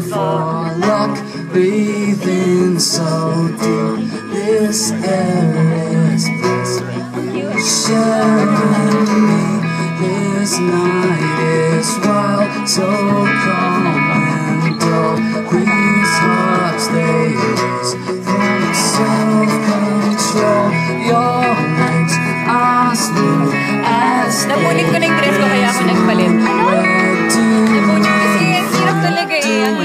for luck, breathing so deep. This air is. Sharing me, this night is wild, so calm and dull. These hearts they race from self-control. Your legs are smooth as they.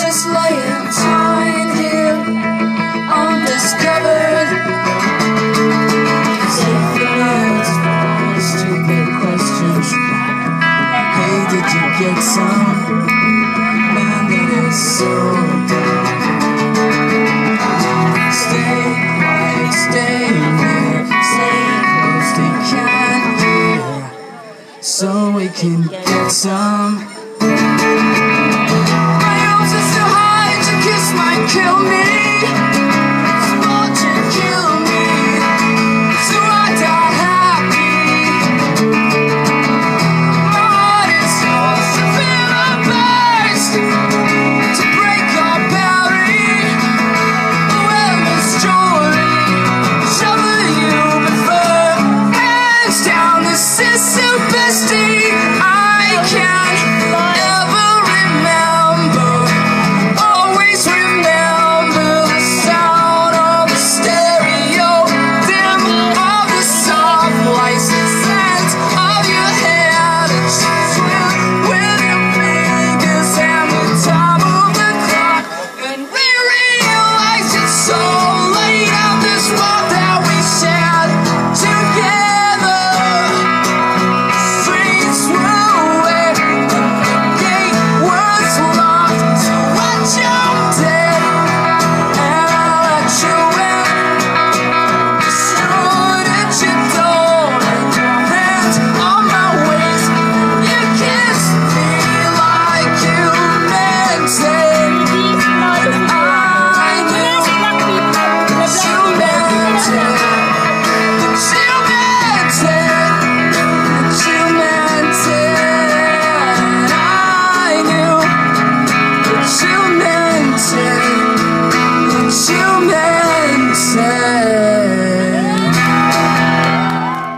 just laying tied here undiscovered. Safe stupid questions. Hey, did you get some? Man, that is so dumb. Stay quiet, stay near, stay close. They can't hear, so we can get some.